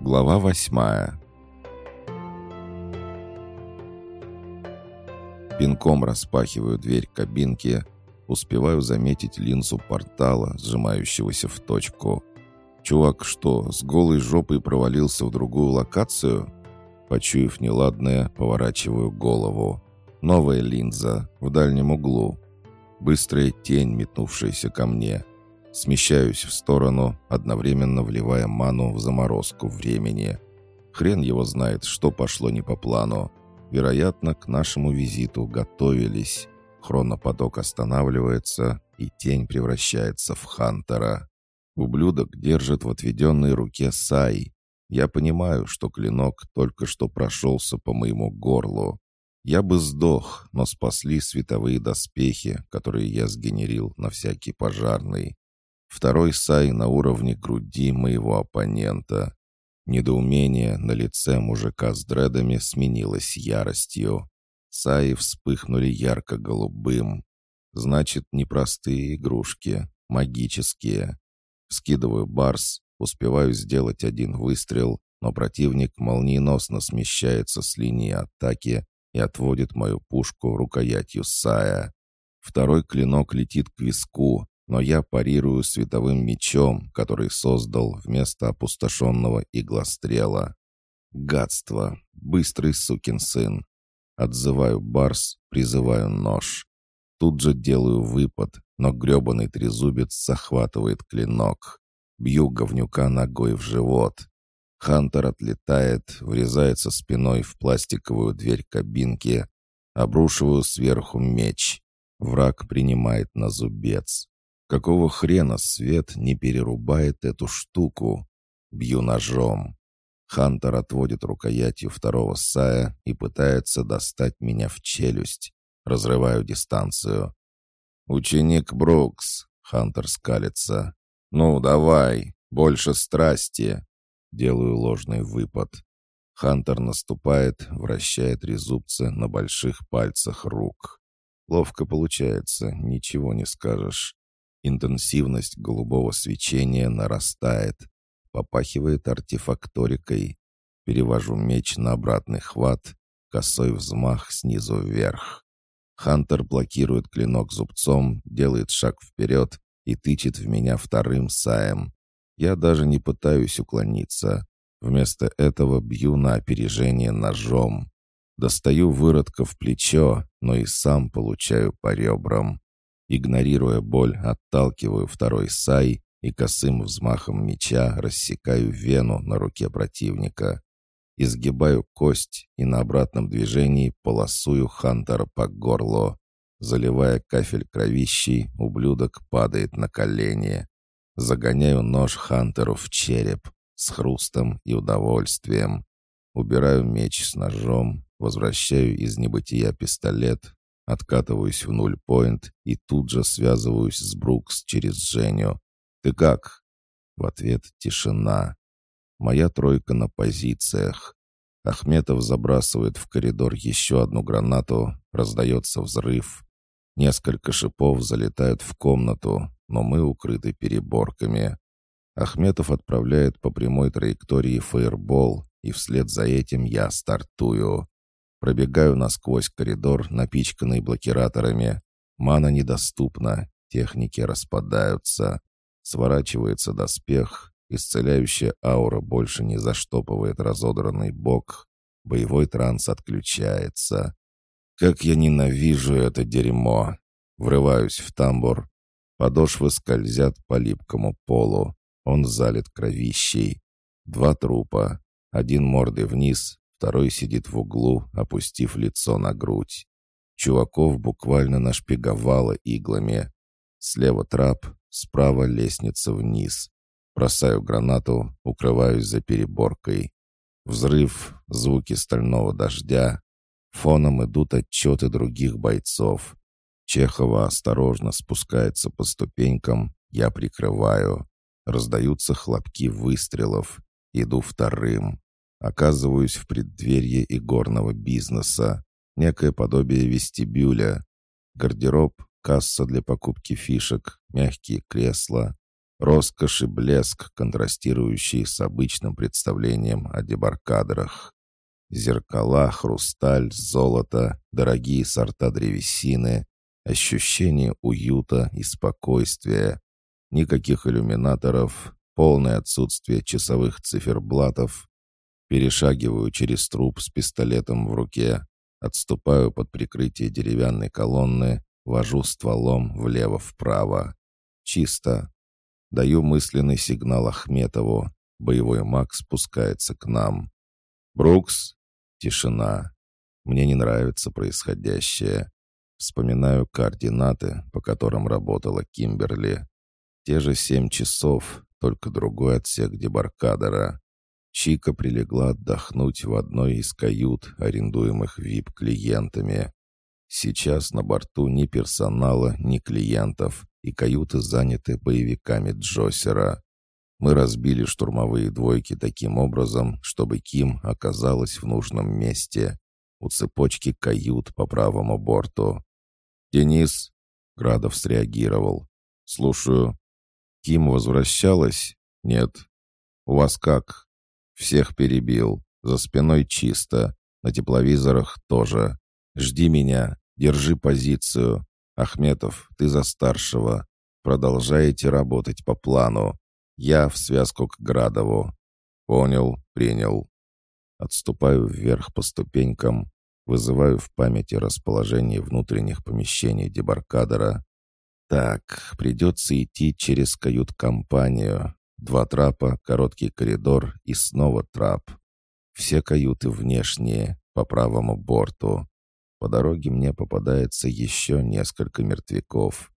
Глава восьмая Пинком распахиваю дверь кабинки, успеваю заметить линзу портала, сжимающегося в точку. Чувак что, с голой жопой провалился в другую локацию? Почуяв неладное, поворачиваю голову. Новая линза в дальнем углу. Быстрая тень, метнувшаяся ко мне. Смещаюсь в сторону, одновременно вливая ману в заморозку времени. Хрен его знает, что пошло не по плану. Вероятно, к нашему визиту готовились. Хронопоток останавливается, и тень превращается в Хантера. Ублюдок держит в отведенной руке Сай. Я понимаю, что клинок только что прошелся по моему горлу. Я бы сдох, но спасли световые доспехи, которые я сгенерил на всякий пожарный. Второй сай на уровне груди моего оппонента. Недоумение на лице мужика с дредами сменилось яростью. Саи вспыхнули ярко-голубым. Значит, не простые игрушки, магические. Скидываю барс, успеваю сделать один выстрел, но противник молниеносно смещается с линии атаки и отводит мою пушку рукоятью Сая. Второй клинок летит к виску, но я парирую световым мечом, который создал вместо опустошенного иглострела. Гадство! Быстрый сукин сын! Отзываю барс, призываю нож. Тут же делаю выпад, но гребаный трезубец захватывает клинок. Бью говнюка ногой в живот. Хантер отлетает, врезается спиной в пластиковую дверь кабинки. Обрушиваю сверху меч. Враг принимает на зубец. Какого хрена свет не перерубает эту штуку? Бью ножом. Хантер отводит рукоятью второго сая и пытается достать меня в челюсть. Разрываю дистанцию. «Ученик Брукс», — Хантер скалится. «Ну, давай, больше страсти». Делаю ложный выпад. Хантер наступает, вращает резубцы на больших пальцах рук. Ловко получается, ничего не скажешь. Интенсивность голубого свечения нарастает. Попахивает артефакторикой. Перевожу меч на обратный хват. Косой взмах снизу вверх. Хантер блокирует клинок зубцом, делает шаг вперед и тычет в меня вторым саем. Я даже не пытаюсь уклониться. Вместо этого бью на опережение ножом. Достаю выродка в плечо, но и сам получаю по ребрам. Игнорируя боль, отталкиваю второй сай и косым взмахом меча рассекаю вену на руке противника. Изгибаю кость и на обратном движении полосую Хантера по горлу. Заливая кафель кровищей, ублюдок падает на колени. Загоняю нож Хантеру в череп с хрустом и удовольствием. Убираю меч с ножом, возвращаю из небытия пистолет Откатываюсь в нуль-поинт и тут же связываюсь с Брукс через Женю. «Ты как?» В ответ тишина. Моя тройка на позициях. Ахметов забрасывает в коридор еще одну гранату, раздается взрыв. Несколько шипов залетают в комнату, но мы укрыты переборками. Ахметов отправляет по прямой траектории фаербол, и вслед за этим я стартую. Пробегаю насквозь коридор, напичканный блокираторами. Мана недоступна, техники распадаются. Сворачивается доспех, исцеляющая аура больше не заштопывает разодранный бок. Боевой транс отключается. Как я ненавижу это дерьмо! Врываюсь в тамбур. Подошвы скользят по липкому полу. Он залит кровищей. Два трупа. Один мордой вниз, Второй сидит в углу, опустив лицо на грудь. Чуваков буквально нашпиговало иглами. Слева трап, справа лестница вниз. Бросаю гранату, укрываюсь за переборкой. Взрыв, звуки стального дождя. Фоном идут отчеты других бойцов. Чехова осторожно спускается по ступенькам, я прикрываю. Раздаются хлопки выстрелов. Иду вторым. Оказываюсь в преддверии игорного бизнеса. Некое подобие вестибюля. Гардероб, касса для покупки фишек, мягкие кресла. Роскошь и блеск, контрастирующие с обычным представлением о дебаркадерах. Зеркала, хрусталь, золото, дорогие сорта древесины, ощущение уюта и спокойствия. Никаких иллюминаторов, полное отсутствие часовых циферблатов. Перешагиваю через труп с пистолетом в руке, отступаю под прикрытие деревянной колонны, вожу стволом влево-вправо. Чисто. Даю мысленный сигнал Ахметову. Боевой маг спускается к нам. «Брукс!» Тишина. Мне не нравится происходящее. Вспоминаю координаты, по которым работала Кимберли. Те же семь часов, только другой отсек дебаркадера. Чика прилегла отдохнуть в одной из кают, арендуемых VIP-клиентами. Сейчас на борту ни персонала, ни клиентов, и каюты заняты боевиками Джосера. Мы разбили штурмовые двойки таким образом, чтобы Ким оказалась в нужном месте, у цепочки кают по правому борту. «Денис!» — Градов среагировал. «Слушаю. Ким возвращалась? Нет. У вас как? Всех перебил. За спиной чисто. На тепловизорах тоже. Жди меня. Держи позицию. Ахметов, ты за старшего. Продолжаете работать по плану. Я в связку к Градову. Понял, принял. Отступаю вверх по ступенькам, вызываю в памяти расположение внутренних помещений дебаркадера. Так, придется идти через кают-компанию. Два трапа, короткий коридор и снова трап. Все каюты внешние, по правому борту. По дороге мне попадается еще несколько мертвяков.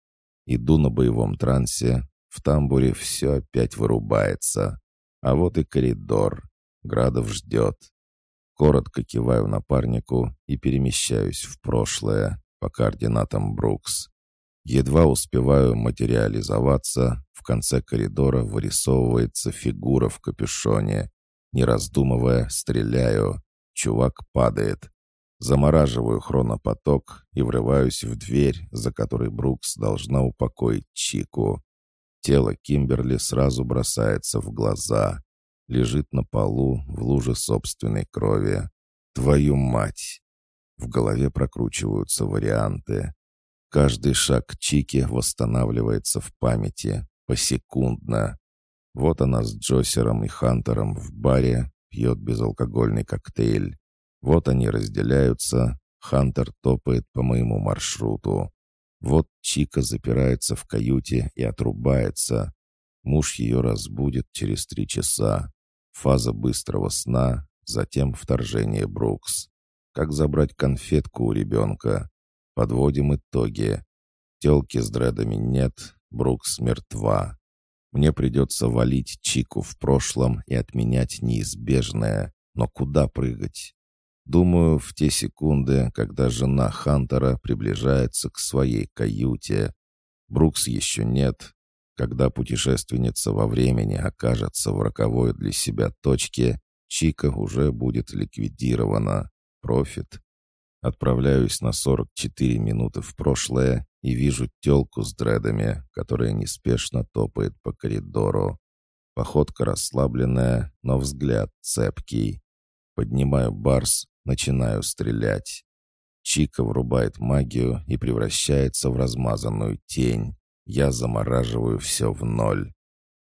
Иду на боевом трансе, в тамбуре все опять вырубается. А вот и коридор. Градов ждет. Коротко киваю напарнику и перемещаюсь в прошлое по координатам Брукс. Едва успеваю материализоваться, в конце коридора вырисовывается фигура в капюшоне. Не раздумывая, стреляю. Чувак падает. Замораживаю хронопоток и врываюсь в дверь, за которой Брукс должна упокоить Чику. Тело Кимберли сразу бросается в глаза. Лежит на полу в луже собственной крови. Твою мать! В голове прокручиваются варианты. Каждый шаг Чики восстанавливается в памяти, посекундно. Вот она с Джосером и Хантером в баре пьет безалкогольный коктейль. Вот они разделяются, Хантер топает по моему маршруту. Вот Чика запирается в каюте и отрубается. Муж ее разбудит через три часа. Фаза быстрого сна, затем вторжение Брукс. Как забрать конфетку у ребенка? Подводим итоги. Телки с дредами нет, Брукс мертва. Мне придется валить Чику в прошлом и отменять неизбежное. Но куда прыгать? Думаю, в те секунды, когда жена Хантера приближается к своей каюте. Брукс еще нет. Когда путешественница во времени окажется в роковой для себя точке, Чика уже будет ликвидирована. Профит. Отправляюсь на 44 минуты в прошлое и вижу телку с дредами, которая неспешно топает по коридору. Походка расслабленная, но взгляд цепкий. Поднимаю барс, Начинаю стрелять. Чика врубает магию и превращается в размазанную тень. Я замораживаю все в ноль.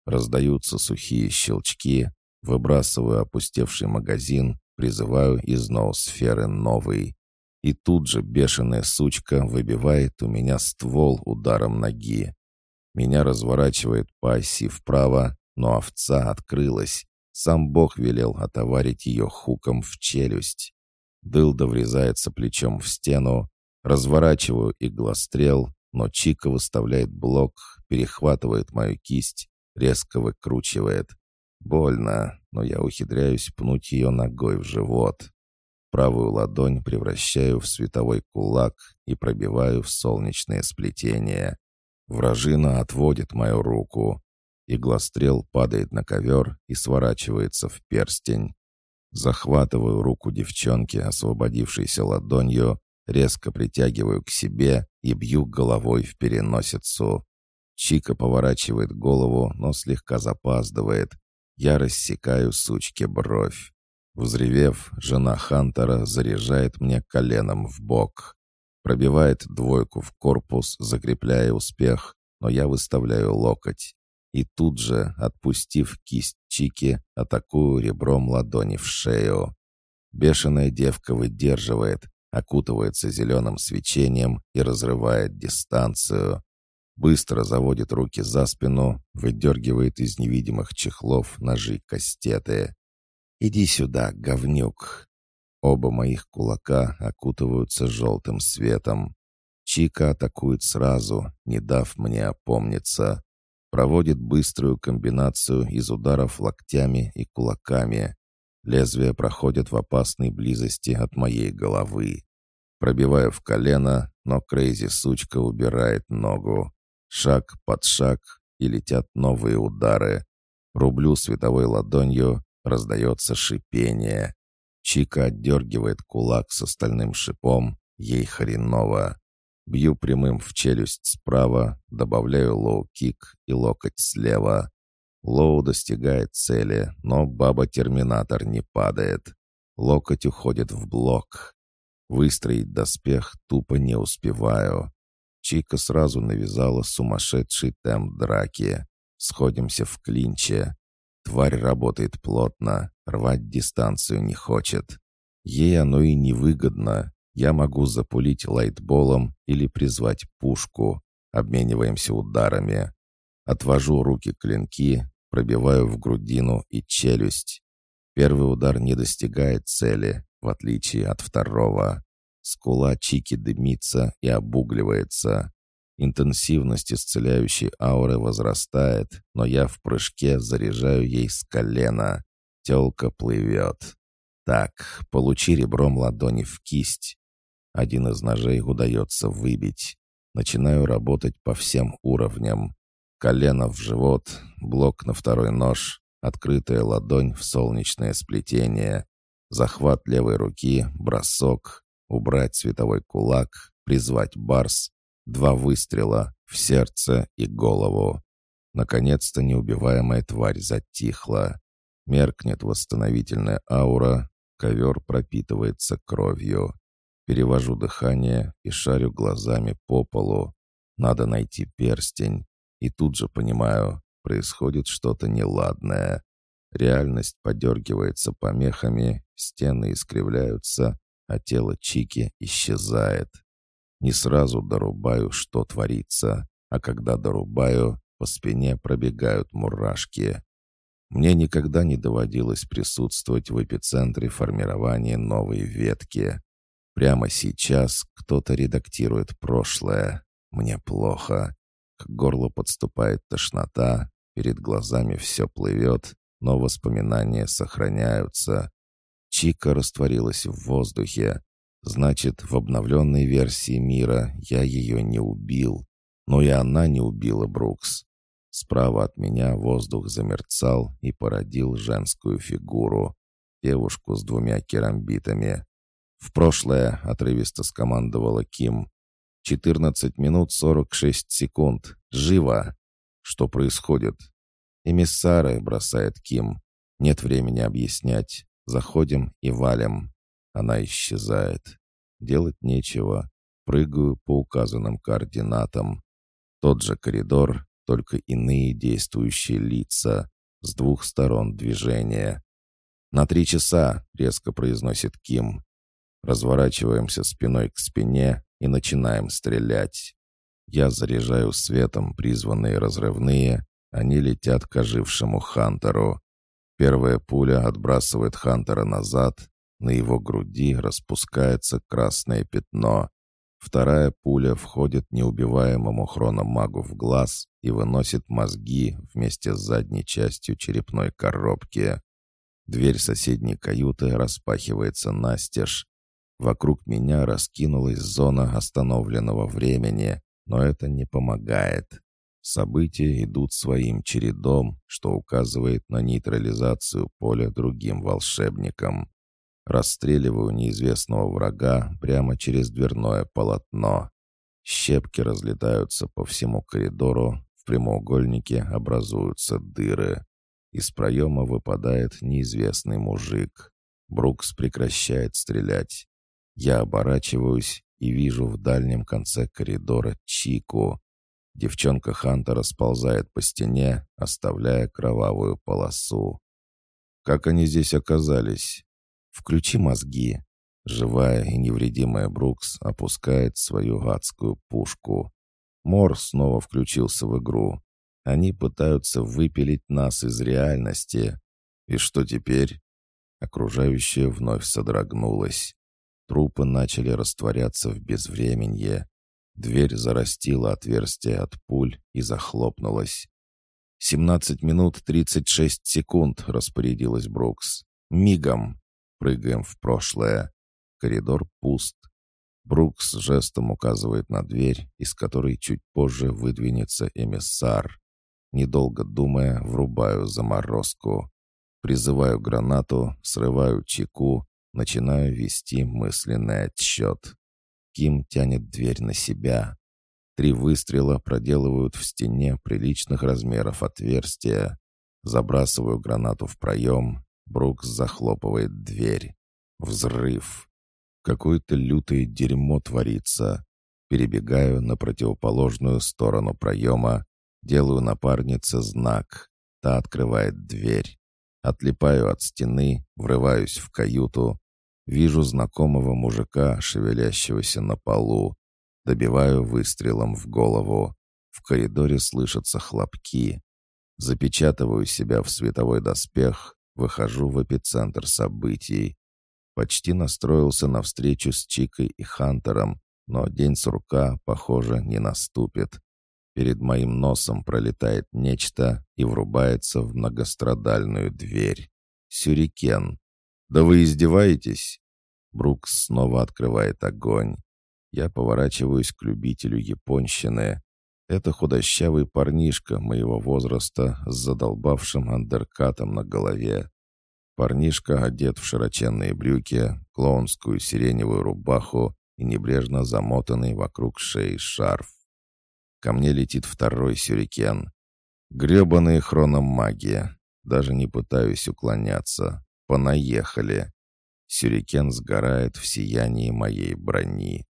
Раздаются сухие щелчки, выбрасываю опустевший магазин, призываю из ноосферы новый. И тут же бешеная сучка выбивает у меня ствол ударом ноги. Меня разворачивает по оси вправо, но овца открылась. Сам Бог велел отоварить ее хуком в челюсть. Дылда врезается плечом в стену. Разворачиваю иглострел, но Чика выставляет блок, перехватывает мою кисть, резко выкручивает. Больно, но я ухитряюсь пнуть ее ногой в живот. Правую ладонь превращаю в световой кулак и пробиваю в солнечное сплетение. Вражина отводит мою руку. Иглострел падает на ковер и сворачивается в перстень. Захватываю руку девчонки, освободившейся ладонью, резко притягиваю к себе и бью головой в переносицу. Чика поворачивает голову, но слегка запаздывает. Я рассекаю сучке бровь. Взревев, жена Хантера заряжает мне коленом в бок. Пробивает двойку в корпус, закрепляя успех, но я выставляю локоть. И тут же, отпустив кисть Чики, атакую ребром ладони в шею. Бешеная девка выдерживает, окутывается зеленым свечением и разрывает дистанцию. Быстро заводит руки за спину, выдергивает из невидимых чехлов ножи-кастеты. «Иди сюда, говнюк!» Оба моих кулака окутываются желтым светом. Чика атакует сразу, не дав мне опомниться. Проводит быструю комбинацию из ударов локтями и кулаками. Лезвия проходят в опасной близости от моей головы. Пробиваю в колено, но Крейзи сучка убирает ногу. Шаг под шаг, и летят новые удары. Рублю световой ладонью, раздается шипение. Чика отдергивает кулак со стальным шипом, ей хреново. Бью прямым в челюсть справа, добавляю лоу-кик и локоть слева. Лоу достигает цели, но баба-терминатор не падает. Локоть уходит в блок. Выстроить доспех тупо не успеваю. Чика сразу навязала сумасшедший темп драки. Сходимся в клинче. Тварь работает плотно, рвать дистанцию не хочет. Ей оно и невыгодно. Я могу запулить лайтболом или призвать пушку. Обмениваемся ударами. Отвожу руки клинки, пробиваю в грудину и челюсть. Первый удар не достигает цели, в отличие от второго. Скула Чики дымится и обугливается. Интенсивность исцеляющей ауры возрастает, но я в прыжке заряжаю ей с колена. Телка плывет. Так, получи ребром ладони в кисть. Один из ножей удается выбить. Начинаю работать по всем уровням. Колено в живот, блок на второй нож, открытая ладонь в солнечное сплетение, захват левой руки, бросок, убрать световой кулак, призвать барс, два выстрела в сердце и голову. Наконец-то неубиваемая тварь затихла. Меркнет восстановительная аура, ковер пропитывается кровью. Перевожу дыхание и шарю глазами по полу. Надо найти перстень. И тут же понимаю, происходит что-то неладное. Реальность подергивается помехами, стены искривляются, а тело Чики исчезает. Не сразу дорубаю, что творится, а когда дорубаю, по спине пробегают мурашки. Мне никогда не доводилось присутствовать в эпицентре формирования новой ветки. Прямо сейчас кто-то редактирует прошлое. Мне плохо. К горлу подступает тошнота, перед глазами все плывет, но воспоминания сохраняются. Чика растворилась в воздухе. Значит, в обновленной версии мира я ее не убил. Но и она не убила Брукс. Справа от меня воздух замерцал и породил женскую фигуру. Девушку с двумя керамбитами. В прошлое отрывисто скомандовала Ким. «14 минут 46 секунд. Живо!» «Что происходит?» «Эмиссары», — бросает Ким. «Нет времени объяснять. Заходим и валим. Она исчезает. Делать нечего. Прыгаю по указанным координатам. Тот же коридор, только иные действующие лица. С двух сторон движения. «На три часа», — резко произносит Ким. Разворачиваемся спиной к спине и начинаем стрелять. Я заряжаю светом призванные разрывные, они летят к ожившему Хантеру. Первая пуля отбрасывает Хантера назад, на его груди распускается красное пятно. Вторая пуля входит неубиваемому хрономагу в глаз и выносит мозги вместе с задней частью черепной коробки. Дверь соседней каюты распахивается настежь. Вокруг меня раскинулась зона остановленного времени, но это не помогает. События идут своим чередом, что указывает на нейтрализацию поля другим волшебникам. Расстреливаю неизвестного врага прямо через дверное полотно. Щепки разлетаются по всему коридору, прямоугольнике образуются дыры. Из проема выпадает неизвестный мужик. Брукс прекращает стрелять. Я оборачиваюсь и вижу в дальнем конце коридора Чику. Девчонка Хантера сползает по стене, оставляя кровавую полосу. Как они здесь оказались? Включи мозги. Живая и невредимая Брукс опускает свою адскую пушку. Мор снова включился в игру. Они пытаются выпилить нас из реальности. И что теперь? Окружающее вновь содрогнулось. Трупы начали растворяться в безвременье. Дверь зарастила отверстие от пуль и захлопнулась. «Семнадцать минут тридцать шесть секунд», — распорядилась Брукс. «Мигом!» Прыгаем в прошлое. Коридор пуст. Брукс жестом указывает на дверь, из которой чуть позже выдвинется эмиссар. Недолго думая, врубаю заморозку. Призываю гранату, срываю чеку, начинаю вести мысленный отсчет. Ким тянет дверь на себя. Три выстрела проделывают в стене приличных размеров отверстия. Забрасываю гранату в проем. Брукс захлопывает дверь. Взрыв. Какое-то лютое дерьмо творится. Перебегаю на противоположную сторону проема. Делаю напарнице знак. Та открывает дверь. Отлипаю от стены, врываюсь в каюту, Вижу знакомого мужика, шевелящегося на полу. Добиваю выстрелом в голову. В коридоре слышатся хлопки. Запечатываю себя в световой доспех, выхожу в эпицентр событий. Почти настроился на встречу с Чикой и Хантером, но день сурка, похоже, не наступит. Перед моим носом пролетает нечто и врубается в многострадальную дверь. Сюрикен. «Да вы издеваетесь?» Брукс снова открывает огонь. Я поворачиваюсь к любителю японщины. Это худощавый парнишка моего возраста с задолбавшим андеркатом на голове. Парнишка одет в широченные брюки, клоунскую сиреневую рубаху и небрежно замотанный вокруг шеи шарф. Ко мне летит второй сюрикен. Гребаные хрономаги. Даже не пытаюсь уклоняться. Понаехали. Сюрикен сгорает в сиянии моей брони.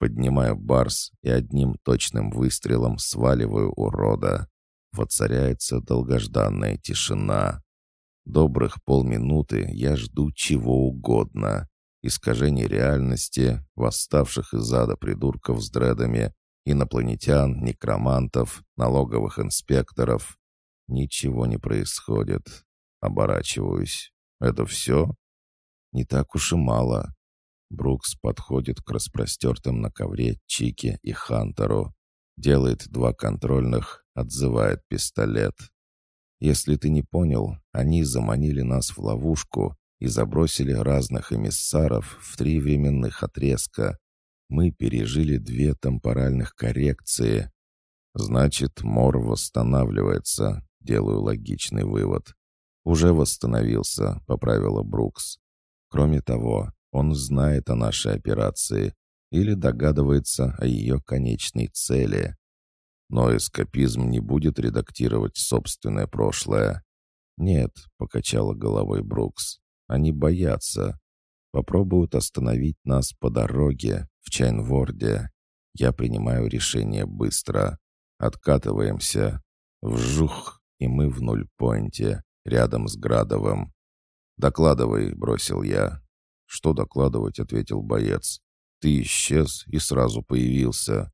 Поднимаю барс и одним точным выстрелом сваливаю урода. Воцаряется долгожданная тишина. Добрых полминуты я жду чего угодно. Искажение реальности, восставших из ада придурков с дредами, инопланетян, некромантов, налоговых инспекторов. Ничего не происходит. Оборачиваюсь. Это все? Не так уж и мало. Брукс подходит к распростертым на ковре Чике и Хантеру. Делает два контрольных, отзывает пистолет. Если ты не понял, они заманили нас в ловушку и забросили разных эмиссаров в три временных отрезка. Мы пережили две темпоральных коррекции. Значит, Мор восстанавливается, делаю логичный вывод. «Уже восстановился», — поправила Брукс. «Кроме того, он знает о нашей операции или догадывается о ее конечной цели. Но эскапизм не будет редактировать собственное прошлое». «Нет», — покачала головой Брукс, — «они боятся. Попробуют остановить нас по дороге в Чайнворде. Я принимаю решение быстро. Откатываемся. Вжух, и мы в нульпойнте рядом с Градовым. «Докладывай», — бросил я. «Что докладывать?» — ответил боец. «Ты исчез и сразу появился».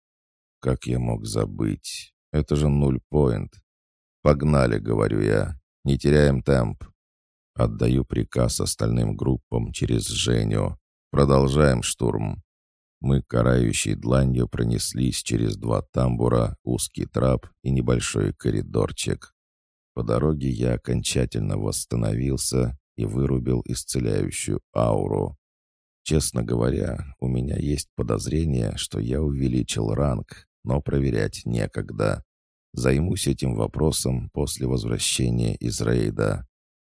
«Как я мог забыть? Это же нуль-поинт». «Погнали», — говорю я. «Не теряем темп». Отдаю приказ остальным группам через Женю. Продолжаем штурм. Мы карающей дланью пронеслись через два тамбура, узкий трап и небольшой коридорчик. По дороге я окончательно восстановился и вырубил исцеляющую ауру. Честно говоря, у меня есть подозрение, что я увеличил ранг, но проверять некогда. Займусь этим вопросом после возвращения из рейда.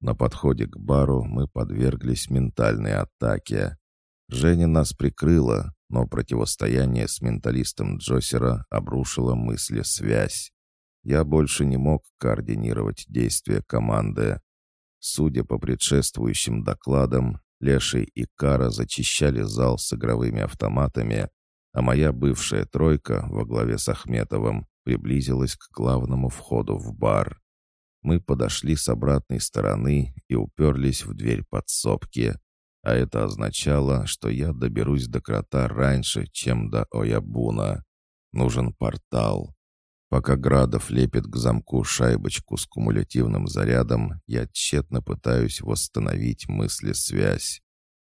На подходе к бару мы подверглись ментальной атаке. Женя нас прикрыла, но противостояние с менталистом Джосера обрушило мысли связь. я больше не мог координировать действия команды. Судя по предшествующим докладам, Леший и Кара зачищали зал с игровыми автоматами, а моя бывшая тройка во главе с Ахметовым приблизилась к главному входу в бар. Мы подошли с обратной стороны и уперлись в дверь подсобки, а это означало, что я доберусь до крота раньше, чем до Оябуна. Нужен портал. Пока Градов лепит к замку шайбочку с кумулятивным зарядом, я тщетно пытаюсь восстановить мысли-связь.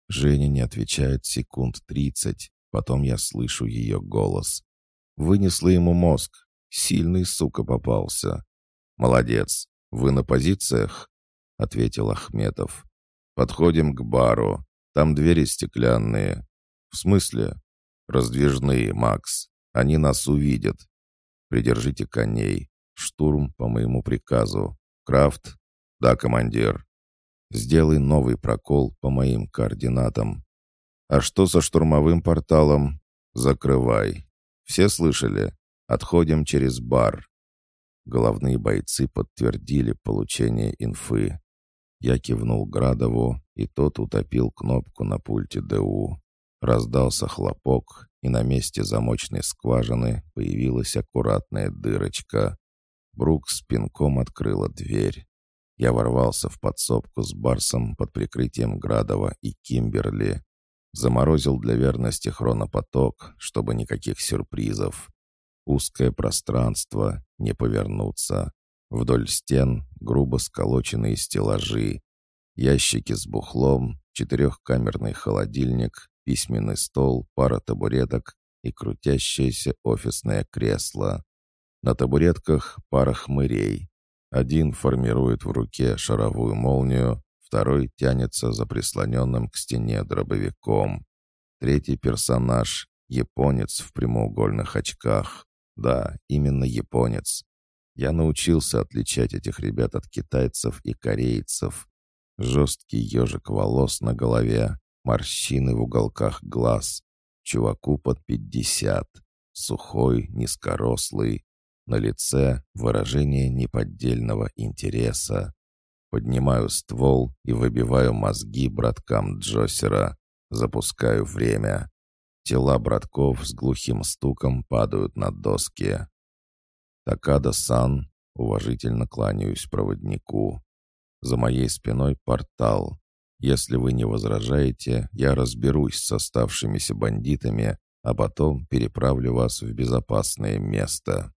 Женя не отвечает секунд тридцать, потом я слышу ее голос. Вынесла ему мозг. Сильный, сука, попался. «Молодец. Вы на позициях?» — ответил Ахметов. «Подходим к бару. Там двери стеклянные». «В смысле?» «Раздвижные, Макс. Они нас увидят. Придержите коней. Штурм по моему приказу. Крафт? Да, командир. Сделай новый прокол по моим координатам. А что со штурмовым порталом? Закрывай. Все слышали? Отходим через бар. Головные бойцы подтвердили получение инфы. Я кивнул Градову, и тот утопил кнопку на пульте ДУ. Раздался хлопок, и на месте замочной скважины появилась аккуратная дырочка. Брук с пинком открыла дверь. Я ворвался в подсобку с Барсом под прикрытием Градова и Кимберли. Заморозил для верности хронопоток, чтобы никаких сюрпризов. Узкое пространство, не повернуться. Вдоль стен грубо сколоченные стеллажи. Ящики с бухлом, четырехкамерный холодильник, письменный стол, пара табуреток и крутящееся офисное кресло. На табуретках пара хмырей. Один формирует в руке шаровую молнию, второй тянется за прислоненным к стене дробовиком. Третий персонаж — японец в прямоугольных очках. Да, именно японец. Я научился отличать этих ребят от китайцев и корейцев. Жесткий ежик волос на голове, морщины в уголках глаз. Чуваку под пятьдесят. Сухой, низкорослый. На лице выражение неподдельного интереса. Поднимаю ствол и выбиваю мозги браткам Джосера. Запускаю время. Тела братков с глухим стуком падают на доски. Такада-сан, уважительно кланяюсь проводнику. За моей спиной портал. Если вы не возражаете, я разберусь с оставшимися бандитами, а потом переправлю вас в безопасное место».